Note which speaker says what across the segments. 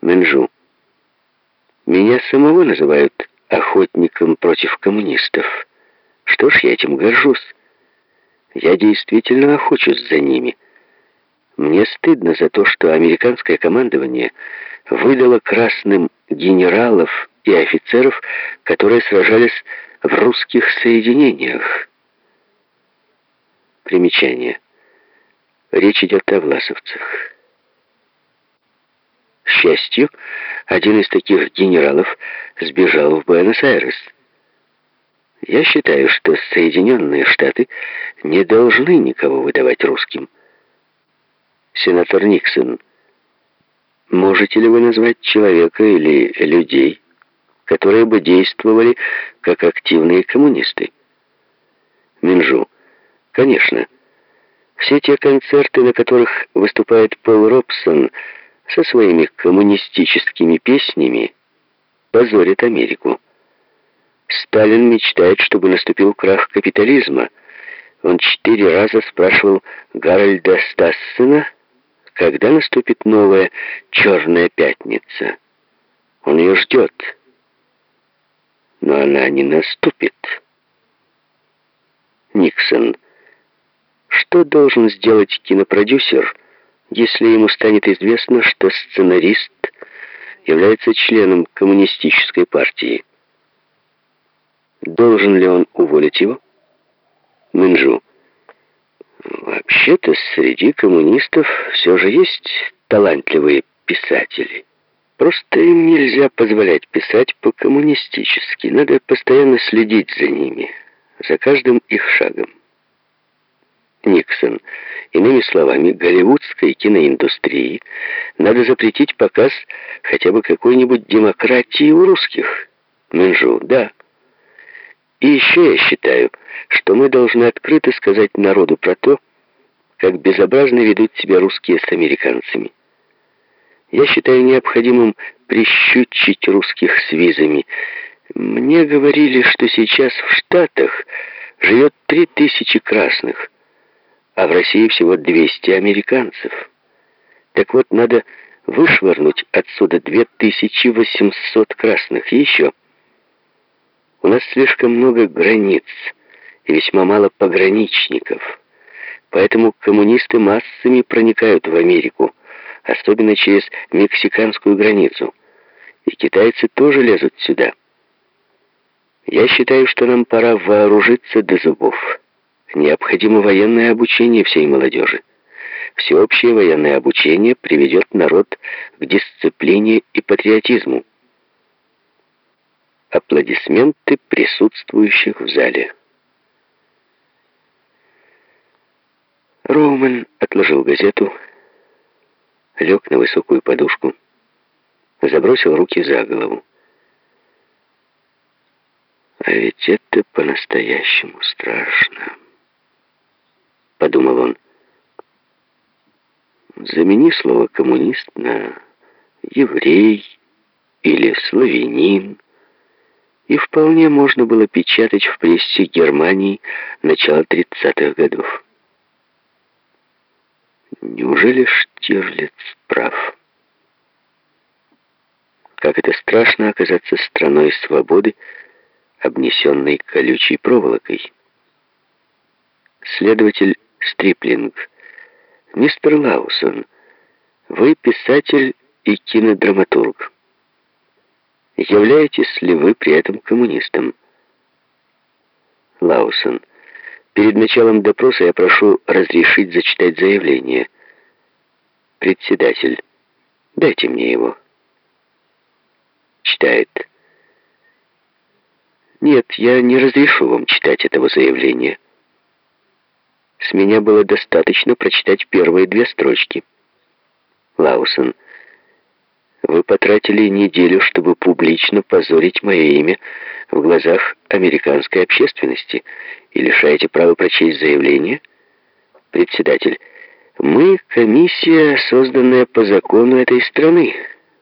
Speaker 1: Менжу. Меня самого называют охотником против коммунистов. Что ж, я этим горжусь. Я действительно охочусь за ними. Мне стыдно за то, что американское командование выдало красным генералов и офицеров, которые сражались в русских соединениях. Примечание. Речь идет о власовцах. Счастью, один из таких генералов сбежал в Буэнос-Айрес. Я считаю, что Соединенные Штаты не должны никого выдавать русским. Сенатор Никсон, можете ли вы назвать человека или людей, которые бы действовали как активные коммунисты? Минжу, конечно. Все те концерты, на которых выступает Пол Робсон со своими коммунистическими песнями, позорят Америку. Сталин мечтает, чтобы наступил крах капитализма. Он четыре раза спрашивал Гарольда Стассена, когда наступит новая «Черная пятница». Он ее ждет, но она не наступит. Никсон. Что должен сделать кинопродюсер, если ему станет известно, что сценарист является членом коммунистической партии? Должен ли он уволить его? Минджу. Вообще-то среди коммунистов все же есть талантливые писатели. Просто им нельзя позволять писать по-коммунистически. Надо постоянно следить за ними, за каждым их шагом. Никсон. Иными словами, голливудской киноиндустрии надо запретить показ хотя бы какой-нибудь демократии у русских. Минжу. Да. И еще я считаю, что мы должны открыто сказать народу про то, как безобразно ведут себя русские с американцами. Я считаю необходимым прищучить русских с визами. Мне говорили, что сейчас в Штатах живет три тысячи красных, а в России всего 200 американцев. Так вот, надо вышвырнуть отсюда 2800 красных. И еще... У нас слишком много границ и весьма мало пограничников. Поэтому коммунисты массами проникают в Америку, особенно через мексиканскую границу. И китайцы тоже лезут сюда. Я считаю, что нам пора вооружиться до зубов. Необходимо военное обучение всей молодежи. Всеобщее военное обучение приведет народ к дисциплине и патриотизму. Аплодисменты присутствующих в зале. Роумен отложил газету, лег на высокую подушку, забросил руки за голову. А ведь это по-настоящему страшно, подумал он. Замени слово коммунист на еврей или славянин и вполне можно было печатать в прессе Германии начала 30-х годов. Неужели Штирлиц прав? Как это страшно оказаться страной свободы, обнесенной колючей проволокой. Следователь Стриплинг. Мистер Лаусон, вы писатель и кинодраматург. Являетесь ли вы при этом коммунистом? Лаусон. Перед началом допроса я прошу разрешить зачитать заявление. Председатель. Дайте мне его. Читает. Нет, я не разрешу вам читать этого заявления. С меня было достаточно прочитать первые две строчки. Лаусон. Вы потратили неделю, чтобы публично позорить мое имя в глазах американской общественности и лишаете права прочесть заявление? Председатель, мы комиссия, созданная по закону этой страны.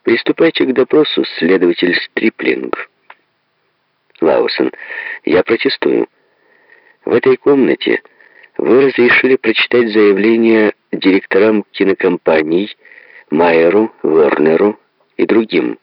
Speaker 1: Приступайте к допросу, следователь Стриплинг. Лаусон, я протестую. В этой комнате вы разрешили прочитать заявление директорам кинокомпаний Майеру, Вернеру, и другим